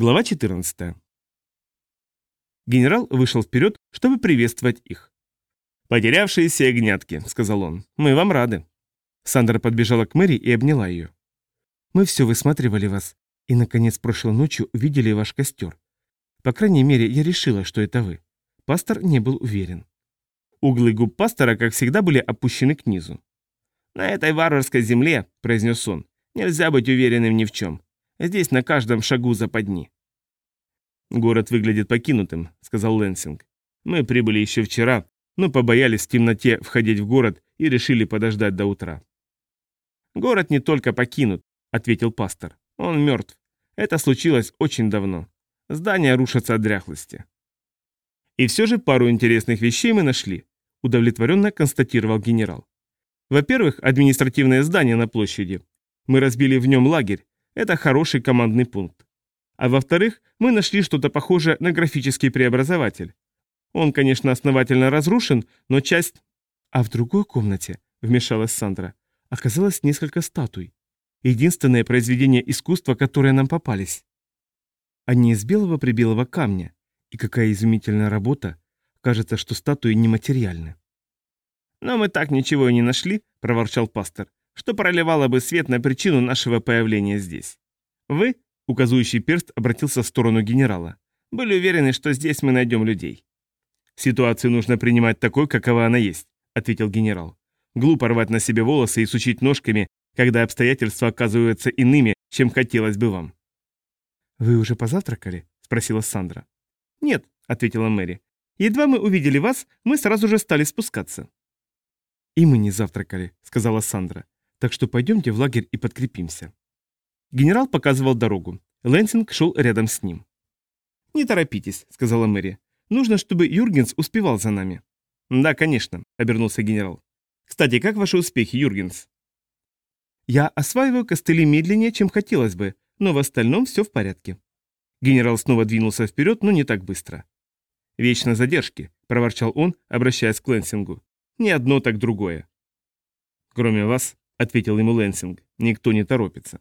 Глава 14. Генерал вышел вперед, чтобы приветствовать их. «Потерявшиеся ягнятки», — сказал он, — «мы вам рады». Сандра подбежала к Мэри и обняла ее. «Мы все высматривали вас, и, наконец, прошлой ночью увидели ваш костер. По крайней мере, я решила, что это вы». Пастор не был уверен. Углы губ пастора, как всегда, были опущены к низу. «На этой варварской земле», — произнес он, — «нельзя быть уверенным ни в чем. Здесь на каждом шагу западни. «Город выглядит покинутым», — сказал Лэнсинг. «Мы прибыли еще вчера, но побоялись в темноте входить в город и решили подождать до утра». «Город не только покинут», — ответил пастор. «Он мертв. Это случилось очень давно. Здания рушатся от дряхлости». «И все же пару интересных вещей мы нашли», — удовлетворенно констатировал генерал. «Во-первых, административное здание на площади. Мы разбили в нем лагерь, это хороший командный пункт. А во-вторых, мы нашли что-то похожее на графический преобразователь. Он, конечно, основательно разрушен, но часть... А в другой комнате, вмешалась Сандра, оказалось несколько статуй. Единственное произведение искусства, которые нам попались. Они из белого-прибелого камня. И какая изумительная работа. Кажется, что статуи нематериальны. «Но мы так ничего и не нашли», — проворчал пастор что проливало бы свет на причину нашего появления здесь. Вы, указывающий перст, обратился в сторону генерала, были уверены, что здесь мы найдем людей. Ситуацию нужно принимать такой, какова она есть, ответил генерал. Глупо рвать на себе волосы и сучить ножками, когда обстоятельства оказываются иными, чем хотелось бы вам. «Вы уже позавтракали?» – спросила Сандра. «Нет», – ответила Мэри. «Едва мы увидели вас, мы сразу же стали спускаться». «И мы не завтракали», – сказала Сандра. Так что пойдемте в лагерь и подкрепимся. Генерал показывал дорогу. Лэнсинг шел рядом с ним. «Не торопитесь», — сказала Мэри. «Нужно, чтобы Юргенс успевал за нами». «Да, конечно», — обернулся генерал. «Кстати, как ваши успехи, Юргенс?» «Я осваиваю костыли медленнее, чем хотелось бы, но в остальном все в порядке». Генерал снова двинулся вперед, но не так быстро. «Вечно задержки», — проворчал он, обращаясь к Лэнсингу. «Не одно, так другое». «Кроме вас, — ответил ему Лэнсинг. «Никто не торопится».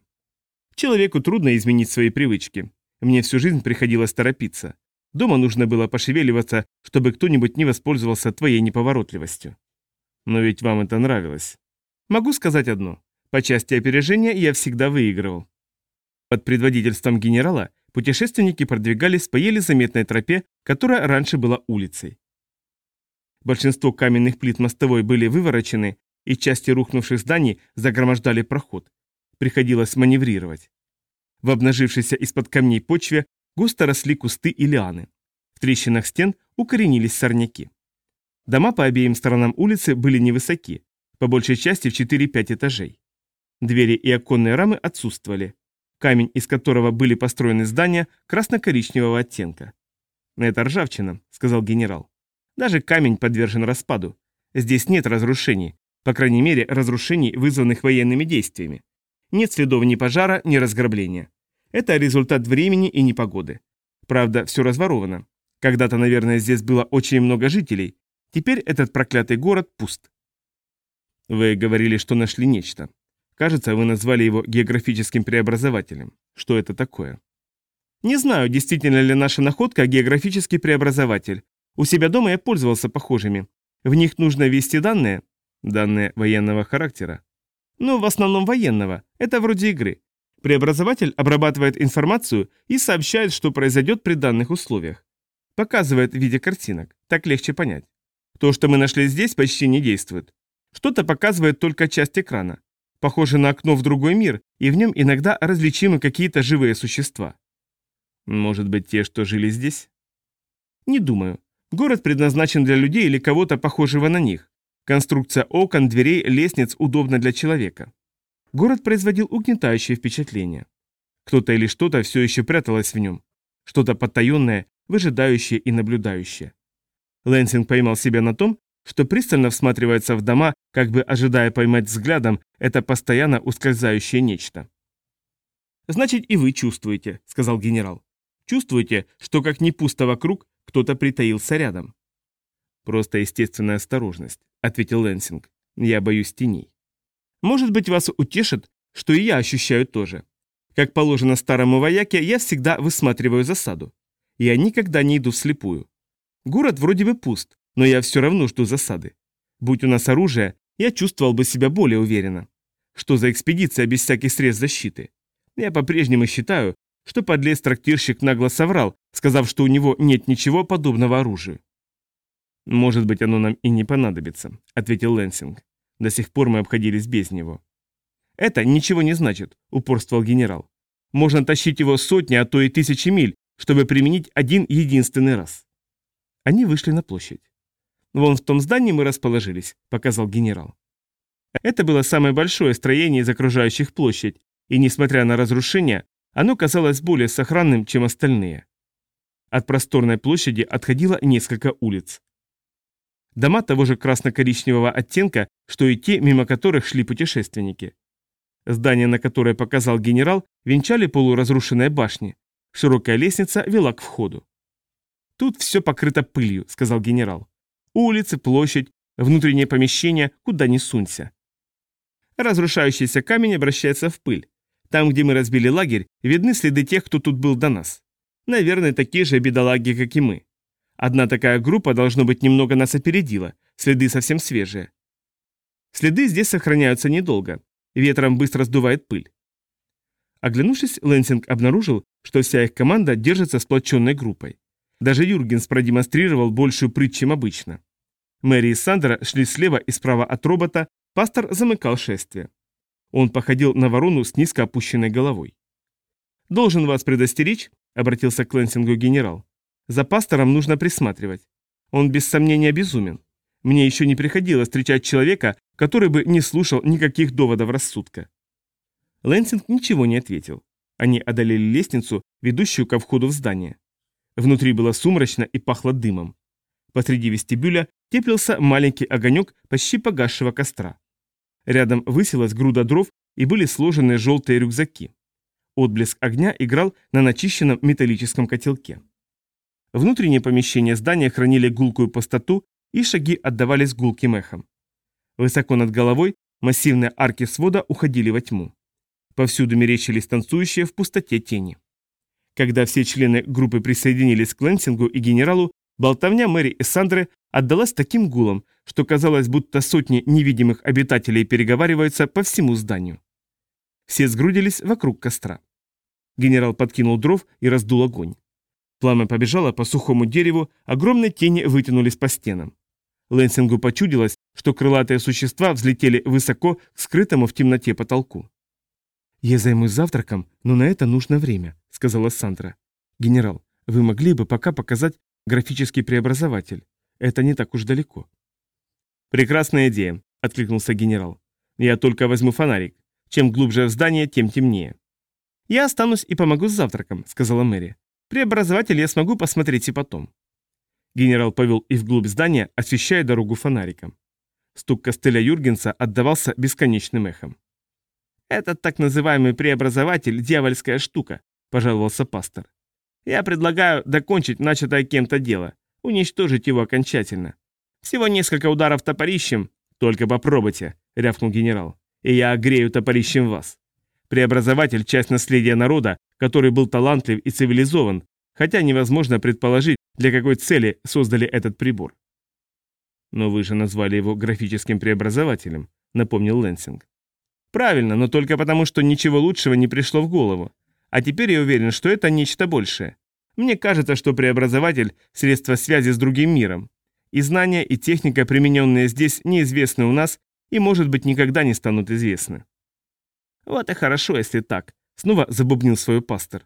«Человеку трудно изменить свои привычки. Мне всю жизнь приходилось торопиться. Дома нужно было пошевеливаться, чтобы кто-нибудь не воспользовался твоей неповоротливостью». «Но ведь вам это нравилось». «Могу сказать одно. По части опережения я всегда выигрывал». Под предводительством генерала путешественники продвигались по еле заметной тропе, которая раньше была улицей. Большинство каменных плит мостовой были выворочены, и части рухнувших зданий загромождали проход. Приходилось маневрировать. В обнажившейся из-под камней почве густо росли кусты и лианы. В трещинах стен укоренились сорняки. Дома по обеим сторонам улицы были невысоки, по большей части в 4-5 этажей. Двери и оконные рамы отсутствовали. Камень, из которого были построены здания, красно-коричневого оттенка. «Это ржавчина», — сказал генерал. «Даже камень подвержен распаду. Здесь нет разрушений, по крайней мере, разрушений, вызванных военными действиями. Нет следов ни пожара, ни разграбления. Это результат времени и непогоды. Правда, все разворовано. Когда-то, наверное, здесь было очень много жителей. Теперь этот проклятый город пуст. Вы говорили, что нашли нечто. Кажется, вы назвали его географическим преобразователем. Что это такое? Не знаю, действительно ли наша находка географический преобразователь. У себя дома я пользовался похожими. В них нужно ввести данные, Данные военного характера? Ну, в основном военного. Это вроде игры. Преобразователь обрабатывает информацию и сообщает, что произойдет при данных условиях. Показывает в виде картинок. Так легче понять. То, что мы нашли здесь, почти не действует. Что-то показывает только часть экрана. Похоже на окно в другой мир, и в нем иногда различимы какие-то живые существа. Может быть, те, что жили здесь? Не думаю. Город предназначен для людей или кого-то похожего на них. Конструкция окон, дверей, лестниц удобна для человека. Город производил угнетающее впечатление. Кто-то или что-то все еще пряталось в нем. Что-то потаенное, выжидающее и наблюдающее. Лэнсинг поймал себя на том, что пристально всматривается в дома, как бы ожидая поймать взглядом это постоянно ускользающее нечто. «Значит, и вы чувствуете», — сказал генерал. «Чувствуете, что как не пусто вокруг, кто-то притаился рядом». «Просто естественная осторожность», — ответил Лэнсинг. «Я боюсь теней». «Может быть, вас утешит, что и я ощущаю тоже. Как положено старому вояке, я всегда высматриваю засаду. Я никогда не иду вслепую. Город вроде бы пуст, но я все равно жду засады. Будь у нас оружие, я чувствовал бы себя более уверенно. Что за экспедиция без всяких средств защиты? Я по-прежнему считаю, что подлец-трактирщик нагло соврал, сказав, что у него нет ничего подобного оружию. «Может быть, оно нам и не понадобится», — ответил Лэнсинг. «До сих пор мы обходились без него». «Это ничего не значит», — упорствовал генерал. «Можно тащить его сотни, а то и тысячи миль, чтобы применить один единственный раз». Они вышли на площадь. «Вон в том здании мы расположились», — показал генерал. Это было самое большое строение из окружающих площадь, и, несмотря на разрушения, оно казалось более сохранным, чем остальные. От просторной площади отходило несколько улиц. Дома того же красно-коричневого оттенка, что и те, мимо которых шли путешественники. Здание, на которое показал генерал, венчали полуразрушенные башни. Широкая лестница вела к входу. «Тут все покрыто пылью», — сказал генерал. «Улицы, площадь, внутреннее помещение, куда ни сунься». Разрушающийся камень обращается в пыль. Там, где мы разбили лагерь, видны следы тех, кто тут был до нас. Наверное, такие же бедолаги, как и мы. Одна такая группа, должно быть, немного нас опередила, следы совсем свежие. Следы здесь сохраняются недолго, ветром быстро сдувает пыль. Оглянувшись, Лэнсинг обнаружил, что вся их команда держится сплоченной группой. Даже Юргенс продемонстрировал большую прыть, чем обычно. Мэри и Сандра шли слева и справа от робота, пастор замыкал шествие. Он походил на ворону с низко опущенной головой. «Должен вас предостеречь», — обратился к Лэнсингу генерал, за пастором нужно присматривать. Он без сомнения безумен. Мне еще не приходилось встречать человека, который бы не слушал никаких доводов рассудка. Лэнсинг ничего не ответил. Они одолели лестницу, ведущую ко входу в здание. Внутри было сумрачно и пахло дымом. Посреди вестибюля теплился маленький огонек почти погасшего костра. Рядом высилась груда дров и были сложены желтые рюкзаки. Отблеск огня играл на начищенном металлическом котелке. Внутренние помещения здания хранили гулкую пустоту, и шаги отдавались гулким эхом. Высоко над головой массивные арки свода уходили во тьму. Повсюду мерещились танцующие в пустоте тени. Когда все члены группы присоединились к Лэнсингу и генералу, болтовня Мэри и Сандры отдалась таким гулом, что казалось, будто сотни невидимых обитателей переговариваются по всему зданию. Все сгрудились вокруг костра. Генерал подкинул дров и раздул огонь. Пламя побежало по сухому дереву, огромные тени вытянулись по стенам. Лэнсингу почудилось, что крылатые существа взлетели высоко к скрытому в темноте потолку. «Я займусь завтраком, но на это нужно время», — сказала Сандра. «Генерал, вы могли бы пока показать графический преобразователь. Это не так уж далеко». «Прекрасная идея», — откликнулся генерал. «Я только возьму фонарик. Чем глубже в здание, тем темнее». «Я останусь и помогу с завтраком», — сказала Мэри. Преобразователь я смогу посмотреть и потом. Генерал повел и вглубь здания, освещая дорогу фонариком. Стук костыля Юргенса отдавался бесконечным эхом. «Этот так называемый преобразователь – дьявольская штука», – пожаловался пастор. «Я предлагаю докончить начатое кем-то дело, уничтожить его окончательно. Всего несколько ударов топорищем, только попробуйте», – рявкнул генерал. «И я огрею топорищем вас. Преобразователь – часть наследия народа, который был талантлив и цивилизован, хотя невозможно предположить, для какой цели создали этот прибор. «Но вы же назвали его графическим преобразователем», — напомнил Лэнсинг. «Правильно, но только потому, что ничего лучшего не пришло в голову. А теперь я уверен, что это нечто большее. Мне кажется, что преобразователь – средство связи с другим миром. И знания, и техника, примененные здесь, неизвестны у нас и, может быть, никогда не станут известны. Вот и хорошо, если так, снова забубнил свой пастор.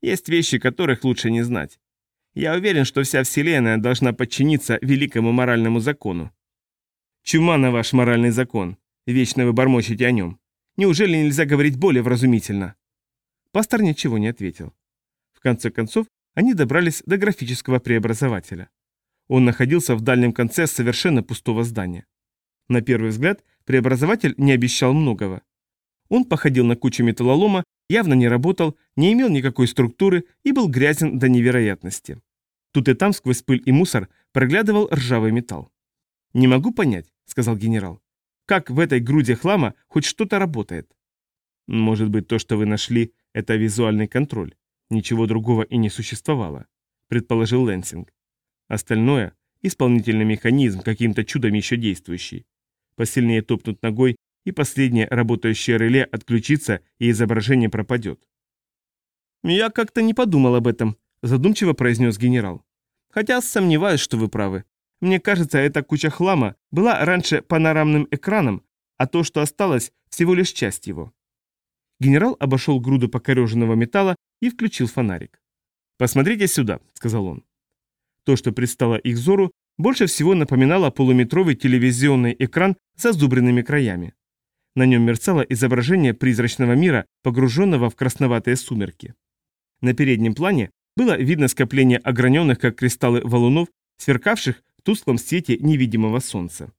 Есть вещи, которых лучше не знать. Я уверен, что вся Вселенная должна подчиниться великому моральному закону. Чума на ваш моральный закон. Вечно вы бормочете о нем. Неужели нельзя говорить более вразумительно? Пастор ничего не ответил. В конце концов, они добрались до графического преобразователя. Он находился в дальнем конце совершенно пустого здания. На первый взгляд, преобразователь не обещал многого. Он походил на кучу металлолома, явно не работал, не имел никакой структуры и был грязен до невероятности. Тут и там сквозь пыль и мусор проглядывал ржавый металл. «Не могу понять», — сказал генерал, — «как в этой груди хлама хоть что-то работает?» «Может быть, то, что вы нашли, Это визуальный контроль. Ничего другого и не существовало, предположил Лэнсинг. Остальное – исполнительный механизм, каким-то чудом еще действующий. Посильнее топнуть ногой, и последнее работающее реле отключится, и изображение пропадет. «Я как-то не подумал об этом», – задумчиво произнес генерал. «Хотя сомневаюсь, что вы правы. Мне кажется, эта куча хлама была раньше панорамным экраном, а то, что осталось, всего лишь часть его». Генерал обошел груду покореженного металла и включил фонарик. «Посмотрите сюда», — сказал он. То, что предстало их взору, больше всего напоминало полуметровый телевизионный экран с зазубренными краями. На нем мерцало изображение призрачного мира, погруженного в красноватые сумерки. На переднем плане было видно скопление ограненных, как кристаллы валунов, сверкавших в тусклом свете невидимого солнца.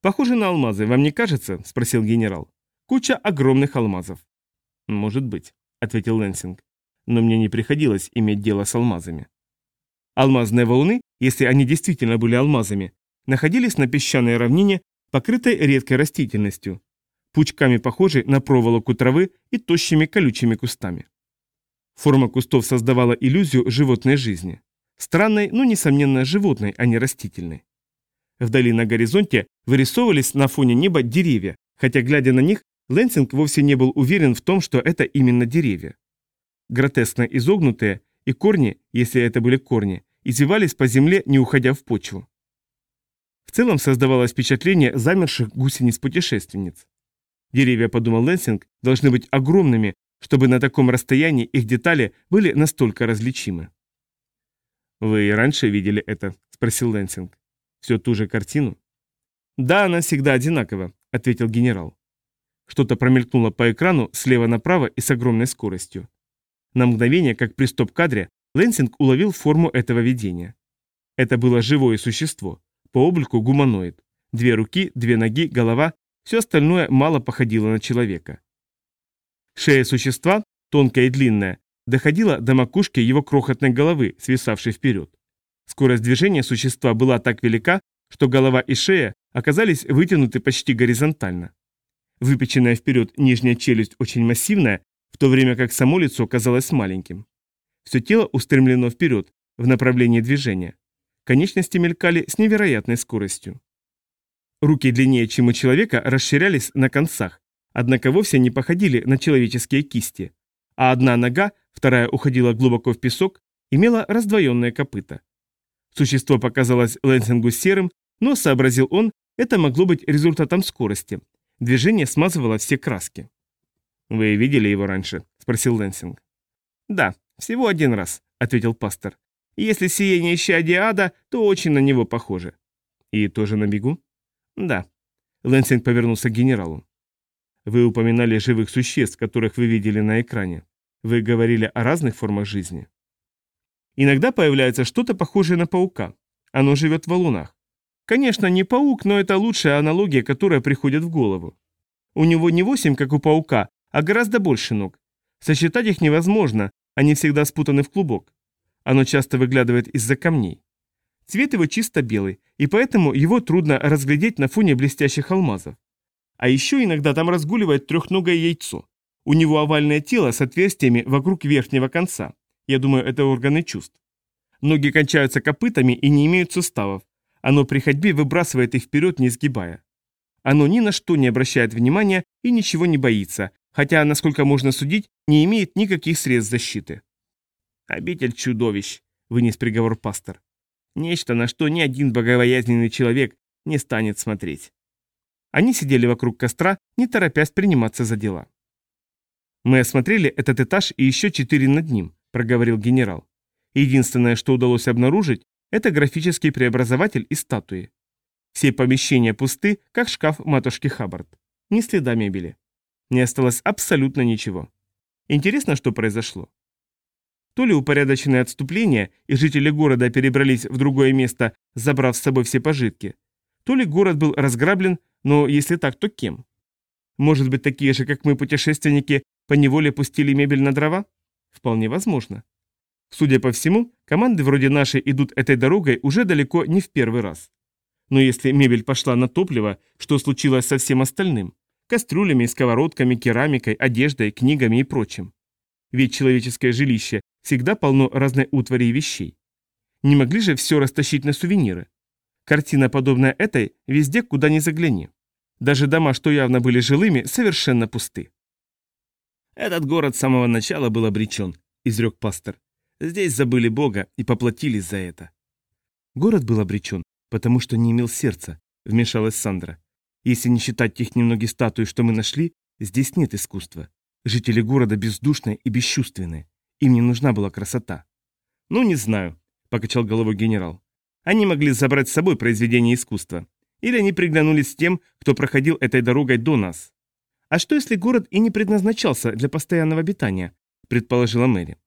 «Похоже на алмазы, вам не кажется?» – спросил генерал. «Куча огромных алмазов». «Может быть», — ответил Лэнсинг. «Но мне не приходилось иметь дело с алмазами». Алмазные валуны, если они действительно были алмазами, находились на песчаной равнине, покрытой редкой растительностью, пучками похожей на проволоку травы и тощими колючими кустами. Форма кустов создавала иллюзию животной жизни. Странной, но, несомненно, животной, а не растительной. Вдали на горизонте вырисовывались на фоне неба деревья, хотя, глядя на них, Лэнсинг вовсе не был уверен в том, что это именно деревья. Гротескно изогнутые, и корни, если это были корни, извивались по земле, не уходя в почву. В целом создавалось впечатление замерших гусениц-путешественниц. Деревья, подумал Лэнсинг, должны быть огромными, чтобы на таком расстоянии их детали были настолько различимы. «Вы и раньше видели это?» – спросил Лэнсинг. «Все ту же картину?» «Да, она всегда одинакова», – ответил генерал. Что-то промелькнуло по экрану слева направо и с огромной скоростью. На мгновение, как при стоп-кадре, Лэнсинг уловил форму этого видения. Это было живое существо, по облику гуманоид. Две руки, две ноги, голова, все остальное мало походило на человека. Шея существа, тонкая и длинная, доходила до макушки его крохотной головы, свисавшей вперед. Скорость движения существа была так велика, что голова и шея оказались вытянуты почти горизонтально. Выпеченная вперед нижняя челюсть очень массивная, в то время как само лицо казалось маленьким. Все тело устремлено вперед, в направлении движения. Конечности мелькали с невероятной скоростью. Руки длиннее, чем у человека, расширялись на концах, однако вовсе не походили на человеческие кисти, а одна нога, вторая уходила глубоко в песок, имела раздвоенное копыта. Существо показалось Лэнсингу серым, но, сообразил он, это могло быть результатом скорости, Движение смазывало все краски. «Вы видели его раньше?» – спросил Лэнсинг. «Да, всего один раз», – ответил пастор. «Если исчадия ада, то очень на него похоже». «И тоже на бегу?» «Да». Лэнсинг повернулся к генералу. «Вы упоминали живых существ, которых вы видели на экране. Вы говорили о разных формах жизни». «Иногда появляется что-то похожее на паука. Оно живет в валунах. Конечно, не паук, но это лучшая аналогия, которая приходит в голову. У него не восемь, как у паука, а гораздо больше ног. Сосчитать их невозможно, они всегда спутаны в клубок. Оно часто выглядывает из-за камней. Цвет его чисто белый, и поэтому его трудно разглядеть на фоне блестящих алмазов. А еще иногда там разгуливает трехногое яйцо. У него овальное тело с отверстиями вокруг верхнего конца. Я думаю, это органы чувств. Ноги кончаются копытами и не имеют суставов, оно при ходьбе выбрасывает их вперед, не сгибая. Оно ни на что не обращает внимания и ничего не боится, хотя, насколько можно судить, не имеет никаких средств защиты. «Обитель чудовищ», — вынес приговор пастор. «Нечто, на что ни один боговоязненный человек не станет смотреть». Они сидели вокруг костра, не торопясь приниматься за дела. «Мы осмотрели этот этаж и еще четыре над ним», — проговорил генерал. Единственное, что удалось обнаружить, это графический преобразователь и статуи. Все помещения пусты, как шкаф матушки Хаббард. Ни следа мебели. Не осталось абсолютно ничего. Интересно, что произошло. То ли упорядоченное отступление, и жители города перебрались в другое место, забрав с собой все пожитки, то ли город был разграблен, но если так, то кем? Может быть, такие же, как мы, путешественники, поневоле пустили мебель на дрова? Вполне возможно. Судя по всему, команды вроде нашей идут этой дорогой уже далеко не в первый раз. Но если мебель пошла на топливо, что случилось со всем остальным? Кастрюлями, сковородками, керамикой, одеждой, книгами и прочим. ведь человеческое жилище всегда полно разной утвари и вещей. Не могли же все растащить на сувениры? Картина, подобная этой, везде, куда ни загляни. Даже дома, что явно были жилыми, совершенно пусты. «Этот город с самого начала был обречен», — изрек пастор. «Здесь забыли Бога и поплатились за это». «Город был обречен, потому что не имел сердца», — вмешалась Сандра. «Если не считать тех немногих статуй, что мы нашли, здесь нет искусства. Жители города бездушные и бесчувственные. Им не нужна была красота». «Ну, не знаю», — покачал головой генерал. «Они могли забрать с собой произведение искусства. Или они приглянулись тем, кто проходил этой дорогой до нас. А что если город и не предназначался для постоянного обитания, предположила Мэри.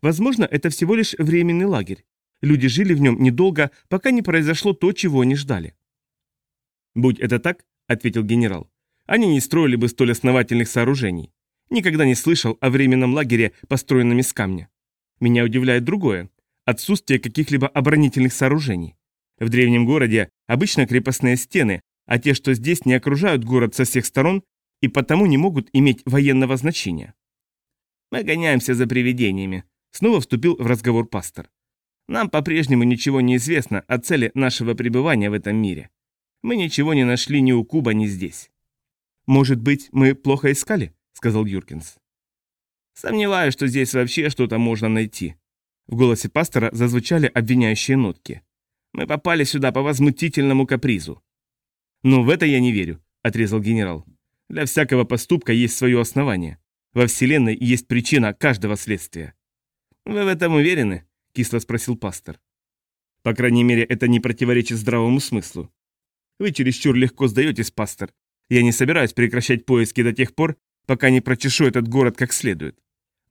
Возможно, это всего лишь временный лагерь. Люди жили в нем недолго, пока не произошло то, чего они ждали. «Будь это так», — ответил генерал, — «они не строили бы столь основательных сооружений. Никогда не слышал о временном лагере, построенном из камня. Меня удивляет другое — отсутствие каких-либо оборонительных сооружений. В древнем городе обычно крепостные стены, а те, что здесь, не окружают город со всех сторон и потому не могут иметь военного значения. Мы гоняемся за привидениями, снова вступил в разговор пастор. Нам по-прежнему ничего не известно о цели нашего пребывания в этом мире. Мы ничего не нашли ни у Куба, ни здесь. Может быть, мы плохо искали? Сказал Юркинс. Сомневаюсь, что здесь вообще что-то можно найти. В голосе пастора зазвучали обвиняющие нотки. Мы попали сюда по возмутительному капризу. Ну, в это я не верю, отрезал генерал. Для всякого поступка есть свое основание. Во Вселенной есть причина каждого следствия. Вы в этом уверены? Кисло спросил пастор. По крайней мере, это не противоречит здравому смыслу. Вы чересчур легко сдаетесь, пастор. Я не собираюсь прекращать поиски до тех пор, пока не прочешу этот город как следует.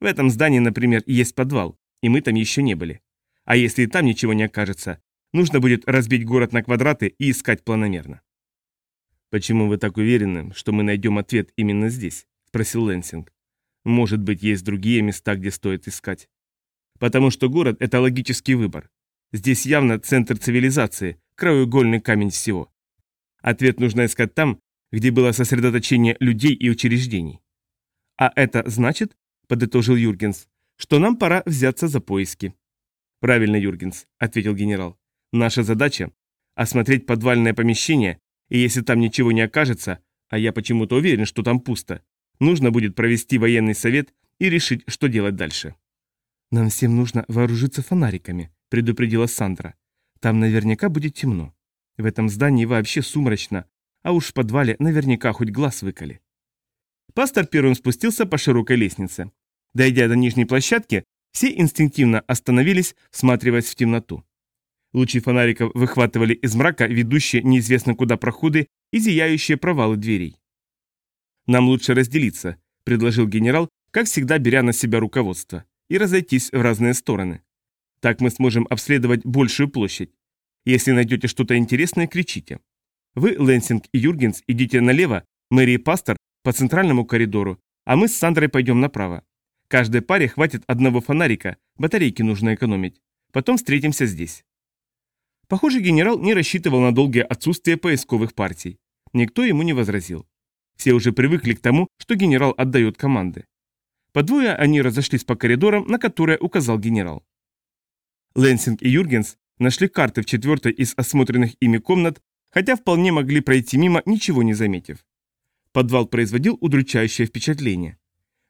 В этом здании, например, есть подвал, и мы там еще не были. А если и там ничего не окажется, Нужно будет разбить город на квадраты и искать планомерно. «Почему вы так уверены, что мы найдем ответ именно здесь?» – спросил Лэнсинг. «Может быть, есть другие места, где стоит искать?» «Потому что город – это логический выбор. Здесь явно центр цивилизации, краеугольный камень всего. Ответ нужно искать там, где было сосредоточение людей и учреждений». «А это значит, – подытожил Юргенс, – что нам пора взяться за поиски». «Правильно, Юргенс», – ответил генерал. Наша задача – осмотреть подвальное помещение, и если там ничего не окажется, а я почему-то уверен, что там пусто, нужно будет провести военный совет и решить, что делать дальше. «Нам всем нужно вооружиться фонариками», – предупредила Сандра. «Там наверняка будет темно. В этом здании вообще сумрачно, а уж в подвале наверняка хоть глаз выколи». Пастор первым спустился по широкой лестнице. Дойдя до нижней площадки, все инстинктивно остановились, всматриваясь в темноту. Лучи фонариков выхватывали из мрака ведущие неизвестно куда проходы и зияющие провалы дверей. «Нам лучше разделиться», – предложил генерал, как всегда беря на себя руководство, и разойтись в разные стороны. Так мы сможем обследовать большую площадь. Если найдете что-то интересное, кричите. Вы, Лэнсинг и Юргенс, идите налево, Мэри и Пастор по центральному коридору, а мы с Сандрой пойдем направо. Каждой паре хватит одного фонарика, батарейки нужно экономить. Потом встретимся здесь. Похоже, генерал не рассчитывал на долгое отсутствие поисковых партий. Никто ему не возразил. Все уже привыкли к тому, что генерал отдает команды. По двое они разошлись по коридорам, на которые указал генерал. Лэнсинг и Юргенс нашли карты в четвертой из осмотренных ими комнат, хотя вполне могли пройти мимо, ничего не заметив. Подвал производил удручающее впечатление.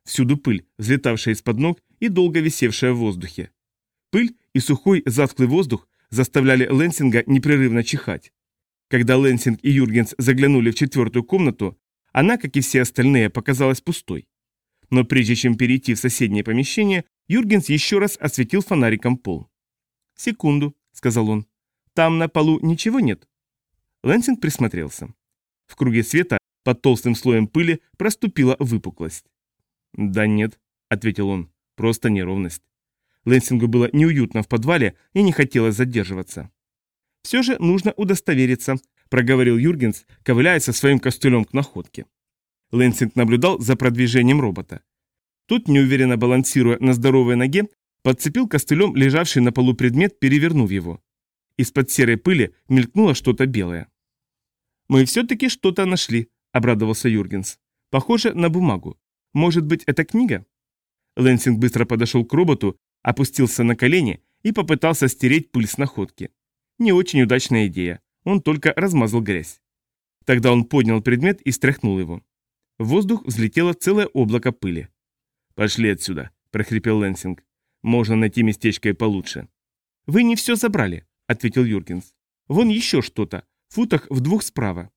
Всюду пыль, взлетавшая из-под ног и долго висевшая в воздухе. Пыль и сухой затхлый воздух заставляли Лэнсинга непрерывно чихать. Когда Лэнсинг и Юргенс заглянули в четвертую комнату, она, как и все остальные, показалась пустой. Но прежде чем перейти в соседнее помещение, Юргенс еще раз осветил фонариком пол. «Секунду», — сказал он. «Там на полу ничего нет?» Лэнсинг присмотрелся. В круге света под толстым слоем пыли проступила выпуклость. «Да нет», — ответил он, — «просто неровность». Лэнсингу было неуютно в подвале и не хотелось задерживаться. «Все же нужно удостовериться», – проговорил Юргенс, ковыляя со своим костылем к находке. Лэнсинг наблюдал за продвижением робота. Тот, неуверенно балансируя на здоровой ноге, подцепил костылем лежавший на полу предмет, перевернув его. Из-под серой пыли мелькнуло что-то белое. «Мы все-таки что-то нашли», – обрадовался Юргенс. «Похоже на бумагу. Может быть, это книга?» Лэнсинг быстро подошел к роботу, опустился на колени и попытался стереть пыль с находки. Не очень удачная идея, он только размазал грязь. Тогда он поднял предмет и стряхнул его. В воздух взлетело целое облако пыли. «Пошли отсюда», – прохрипел Лэнсинг. «Можно найти местечко и получше». «Вы не все забрали», – ответил Юргенс. «Вон еще что-то, футах в двух справа».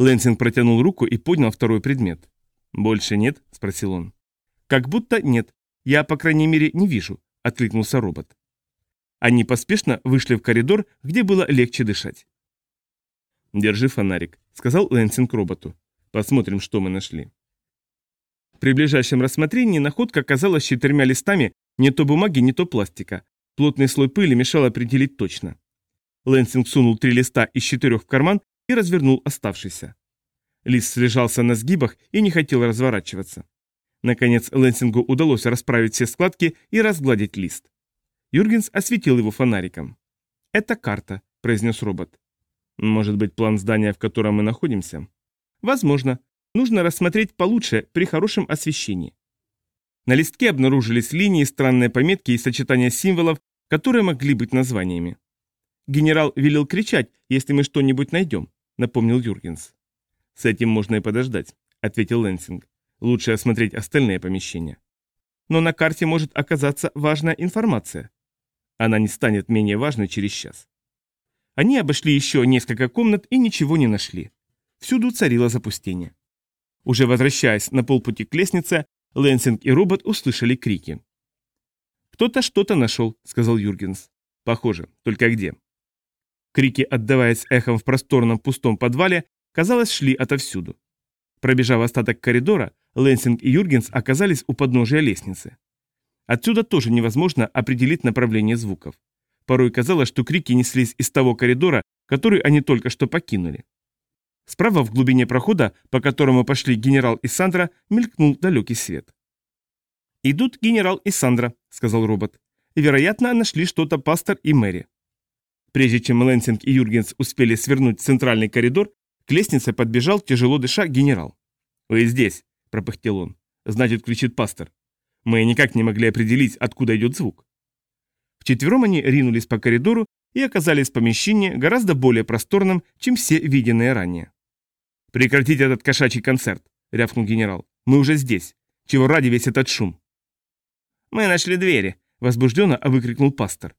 Лэнсинг протянул руку и поднял второй предмет. «Больше нет?» – спросил он. «Как будто нет. Я, по крайней мере, не вижу», – откликнулся робот. Они поспешно вышли в коридор, где было легче дышать. «Держи фонарик», — сказал Лэнсинг роботу. «Посмотрим, что мы нашли». При ближайшем рассмотрении находка оказалась четырьмя листами не то бумаги, не то пластика. Плотный слой пыли мешал определить точно. Лэнсинг сунул три листа из четырех в карман и развернул оставшийся. Лист слежался на сгибах и не хотел разворачиваться. Наконец Лэнсингу удалось расправить все складки и разгладить лист. Юргенс осветил его фонариком. «Это карта», — произнес робот. «Может быть, план здания, в котором мы находимся?» «Возможно. Нужно рассмотреть получше при хорошем освещении». На листке обнаружились линии, странные пометки и сочетания символов, которые могли быть названиями. «Генерал велел кричать, если мы что-нибудь найдем», — напомнил Юргенс. «С этим можно и подождать», — ответил Лэнсинг. «Лучше осмотреть остальные помещения». «Но на карте может оказаться важная информация», она не станет менее важной через час. Они обошли еще несколько комнат и ничего не нашли. Всюду царило запустение. Уже возвращаясь на полпути к лестнице, Лэнсинг и робот услышали крики. «Кто-то что-то нашел», — сказал Юргенс. «Похоже, только где?» Крики, отдаваясь эхом в просторном пустом подвале, казалось, шли отовсюду. Пробежав остаток коридора, Лэнсинг и Юргенс оказались у подножия лестницы. Отсюда тоже невозможно определить направление звуков. Порой казалось, что крики неслись из того коридора, который они только что покинули. Справа в глубине прохода, по которому пошли генерал и Сандра, мелькнул далекий свет. «Идут генерал и Сандра», — сказал робот. «Вероятно, нашли что-то пастор и Мэри». Прежде чем Лэнсинг и Юргенс успели свернуть в центральный коридор, к лестнице подбежал, тяжело дыша, генерал. «Вы здесь», — пропыхтел он. «Значит, кричит пастор. Мы никак не могли определить, откуда идет звук. Вчетвером они ринулись по коридору и оказались в помещении гораздо более просторном, чем все виденные ранее. «Прекратить этот кошачий концерт!» — рявкнул генерал. «Мы уже здесь. Чего ради весь этот шум?» «Мы нашли двери!» — возбужденно выкрикнул пастор.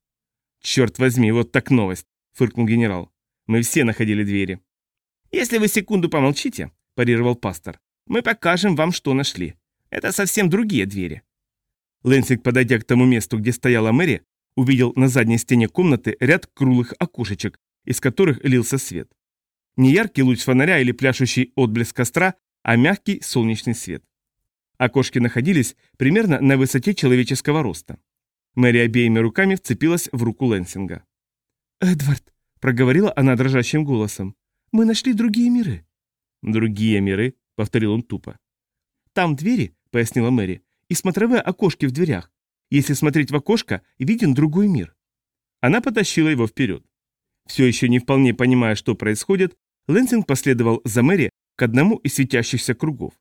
«Черт возьми, вот так новость!» — фыркнул генерал. «Мы все находили двери». «Если вы секунду помолчите», — парировал пастор, — «мы покажем вам, что нашли. Это совсем другие двери». Лэнсинг, подойдя к тому месту, где стояла Мэри, увидел на задней стене комнаты ряд круглых окошечек, из которых лился свет. Не яркий луч фонаря или пляшущий отблеск костра, а мягкий солнечный свет. Окошки находились примерно на высоте человеческого роста. Мэри обеими руками вцепилась в руку Лэнсинга. «Эдвард», — проговорила она дрожащим голосом, — «мы нашли другие миры». «Другие миры», — повторил он тупо. «Там двери», — пояснила Мэри, и смотровые окошки в дверях. Если смотреть в окошко, виден другой мир. Она потащила его вперед. Все еще не вполне понимая, что происходит, Лэнсинг последовал за Мэри к одному из светящихся кругов.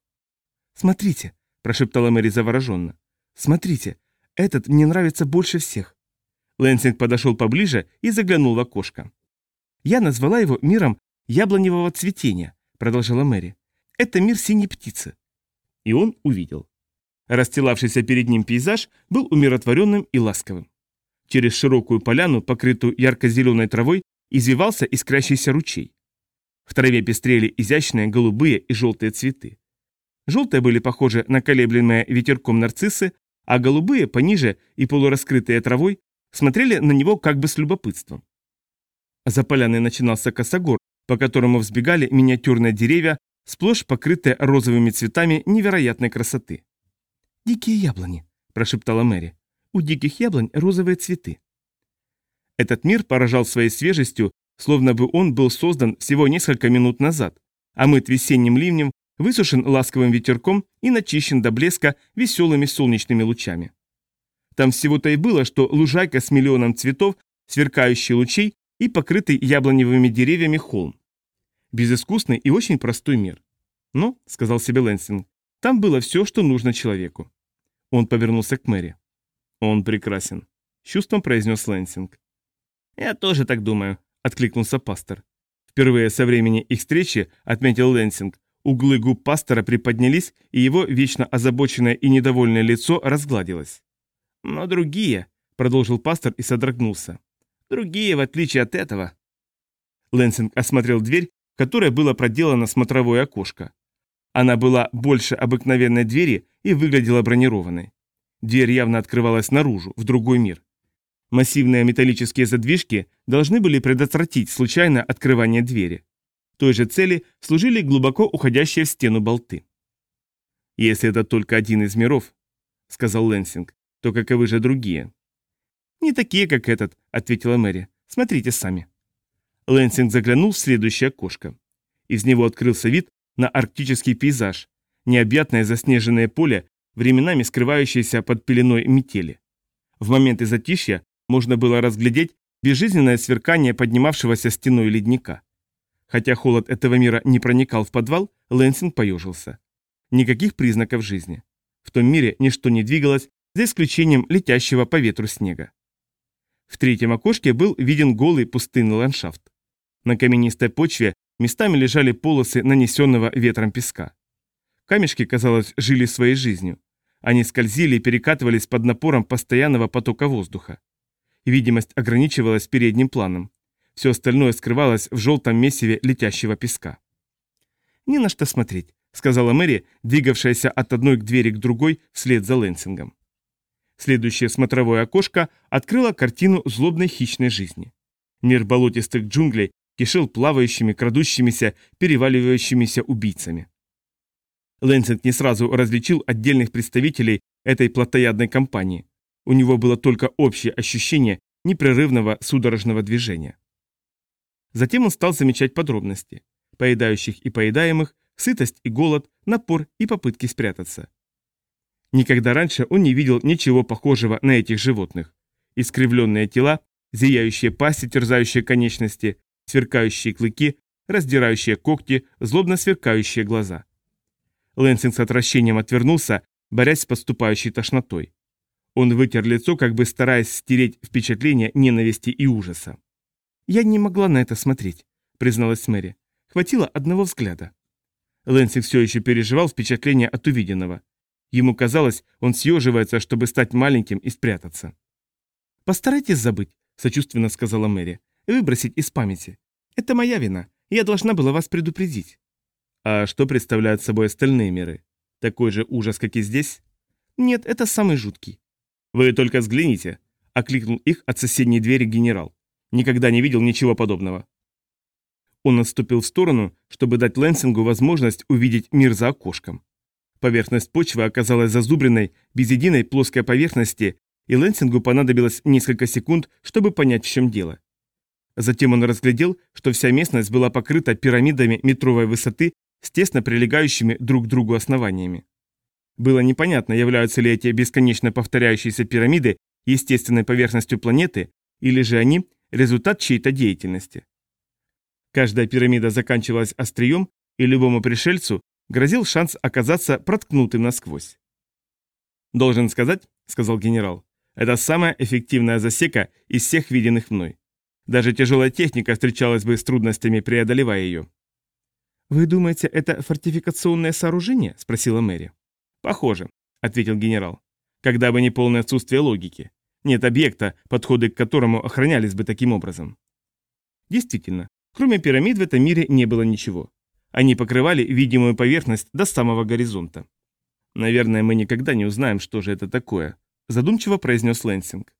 «Смотрите», – прошептала Мэри завороженно. «Смотрите, этот мне нравится больше всех». Лэнсинг подошел поближе и заглянул в окошко. «Я назвала его миром яблоневого цветения», – продолжала Мэри. «Это мир синей птицы». И он увидел. Расстилавшийся перед ним пейзаж был умиротворенным и ласковым. Через широкую поляну, покрытую ярко-зеленой травой, извивался искрящийся ручей. В траве пестрели изящные голубые и желтые цветы. Желтые были похожи на колеблемые ветерком нарциссы, а голубые, пониже и полураскрытые травой, смотрели на него как бы с любопытством. За поляной начинался косогор, по которому взбегали миниатюрные деревья, сплошь покрытые розовыми цветами невероятной красоты. «Дикие яблони», – прошептала Мэри. «У диких яблонь розовые цветы». Этот мир поражал своей свежестью, словно бы он был создан всего несколько минут назад, а мыт весенним ливнем, высушен ласковым ветерком и начищен до блеска веселыми солнечными лучами. Там всего-то и было, что лужайка с миллионом цветов, сверкающий лучей и покрытый яблоневыми деревьями холм. Безыскусный и очень простой мир. «Но», — сказал себе Лэнсинг, там было все, что нужно человеку. Он повернулся к Мэри. «Он прекрасен», — с чувством произнес Лэнсинг. «Я тоже так думаю», — откликнулся пастор. Впервые со времени их встречи, отметил Лэнсинг, углы губ пастора приподнялись, и его вечно озабоченное и недовольное лицо разгладилось. «Но другие», — продолжил пастор и содрогнулся, — «другие, в отличие от этого». Лэнсинг осмотрел дверь, в которой было проделано смотровое окошко. Она была больше обыкновенной двери и выглядела бронированной. Дверь явно открывалась наружу, в другой мир. Массивные металлические задвижки должны были предотвратить случайное открывание двери. Той же цели служили глубоко уходящие в стену болты. «Если это только один из миров», — сказал Лэнсинг, — «то каковы же другие?» «Не такие, как этот», — ответила Мэри. «Смотрите сами». Лэнсинг заглянул в следующее окошко. Из него открылся вид на арктический пейзаж, необъятное заснеженное поле, временами скрывающееся под пеленой метели. В моменты затишья можно было разглядеть безжизненное сверкание поднимавшегося стеной ледника. Хотя холод этого мира не проникал в подвал, Лэнсинг поежился. Никаких признаков жизни. В том мире ничто не двигалось, за исключением летящего по ветру снега. В третьем окошке был виден голый пустынный ландшафт. На каменистой почве местами лежали полосы нанесенного ветром песка. Камешки, казалось, жили своей жизнью. Они скользили и перекатывались под напором постоянного потока воздуха. Видимость ограничивалась передним планом. Все остальное скрывалось в желтом месиве летящего песка. «Не на что смотреть», — сказала Мэри, двигавшаяся от одной к двери к другой вслед за Лэнсингом. Следующее смотровое окошко открыло картину злобной хищной жизни. Мир болотистых джунглей кишел плавающими, крадущимися, переваливающимися убийцами. Лэнсинг не сразу различил отдельных представителей этой плотоядной компании. У него было только общее ощущение непрерывного судорожного движения. Затем он стал замечать подробности. Поедающих и поедаемых, сытость и голод, напор и попытки спрятаться. Никогда раньше он не видел ничего похожего на этих животных. Искривленные тела, зияющие пасти, терзающие конечности, сверкающие клыки, раздирающие когти, злобно сверкающие глаза. Лэнсинг с отвращением отвернулся, борясь с подступающей тошнотой. Он вытер лицо, как бы стараясь стереть впечатление ненависти и ужаса. «Я не могла на это смотреть», — призналась Мэри. «Хватило одного взгляда». Лэнсинг все еще переживал впечатление от увиденного. Ему казалось, он съеживается, чтобы стать маленьким и спрятаться. «Постарайтесь забыть», — сочувственно сказала Мэри. «Выбросить из памяти. Это моя вина. Я должна была вас предупредить». «А что представляют собой остальные миры? Такой же ужас, как и здесь?» «Нет, это самый жуткий. «Вы только взгляните», — окликнул их от соседней двери генерал. «Никогда не видел ничего подобного». Он отступил в сторону, чтобы дать Лэнсингу возможность увидеть мир за окошком. Поверхность почвы оказалась зазубренной, без единой плоской поверхности, и Лэнсингу понадобилось несколько секунд, чтобы понять, в чем дело. Затем он разглядел, что вся местность была покрыта пирамидами метровой высоты с тесно прилегающими друг к другу основаниями. Было непонятно, являются ли эти бесконечно повторяющиеся пирамиды естественной поверхностью планеты, или же они – результат чьей-то деятельности. Каждая пирамида заканчивалась острием, и любому пришельцу грозил шанс оказаться проткнутым насквозь. «Должен сказать», — сказал генерал, — «это самая эффективная засека из всех виденных мной. Даже тяжелая техника встречалась бы с трудностями, преодолевая ее». «Вы думаете, это фортификационное сооружение?» — спросила Мэри. «Похоже», — ответил генерал. «Когда бы не полное отсутствие логики. Нет объекта, подходы к которому охранялись бы таким образом». Действительно, кроме пирамид в этом мире не было ничего. Они покрывали видимую поверхность до самого горизонта. «Наверное, мы никогда не узнаем, что же это такое», — задумчиво произнес Лэнсинг.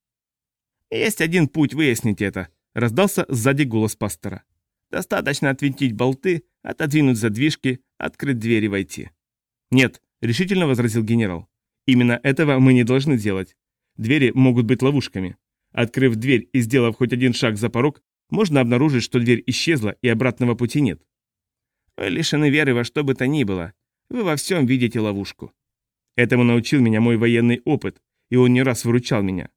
«Есть один путь выяснить это», — раздался сзади голос пастора. «Достаточно отвинтить болты, отодвинуть задвижки, открыть дверь и войти». «Нет», — решительно возразил генерал. «Именно этого мы не должны делать. Двери могут быть ловушками. Открыв дверь и сделав хоть один шаг за порог, можно обнаружить, что дверь исчезла и обратного пути нет. Лишены веры во что бы то ни было. Вы во всем видите ловушку. Этому научил меня мой военный опыт, и он не раз выручал меня.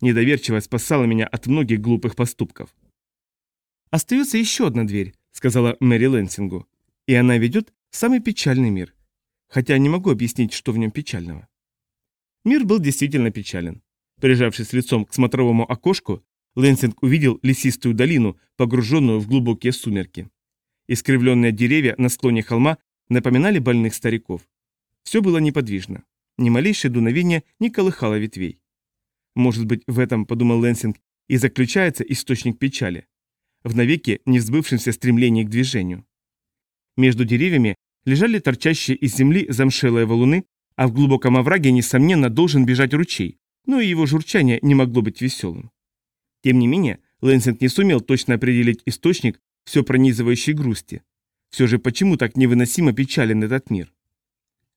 Недоверчивость спасала меня от многих глупых поступков. «Остается еще одна дверь», — сказала Мэри Лэнсингу, «и она ведет в самый печальный мир хотя не могу объяснить, что в нем печального. Мир был действительно печален. Прижавшись лицом к смотровому окошку, Лэнсинг увидел лесистую долину, погруженную в глубокие сумерки. Искривленные деревья на склоне холма напоминали больных стариков. Все было неподвижно. Ни малейшее дуновение не колыхало ветвей. Может быть, в этом, подумал Лэнсинг, и заключается источник печали. В навеки невзбывшемся стремлении к движению. Между деревьями лежали торчащие из земли замшелые валуны, а в глубоком овраге, несомненно, должен бежать ручей, но и его журчание не могло быть веселым. Тем не менее, Лэнсинг не сумел точно определить источник все пронизывающей грусти. Все же почему так невыносимо печален этот мир?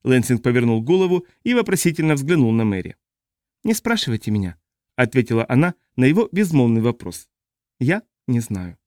Лэнсинг повернул голову и вопросительно взглянул на Мэри. «Не спрашивайте меня», — ответила она на его безмолвный вопрос. «Я не знаю».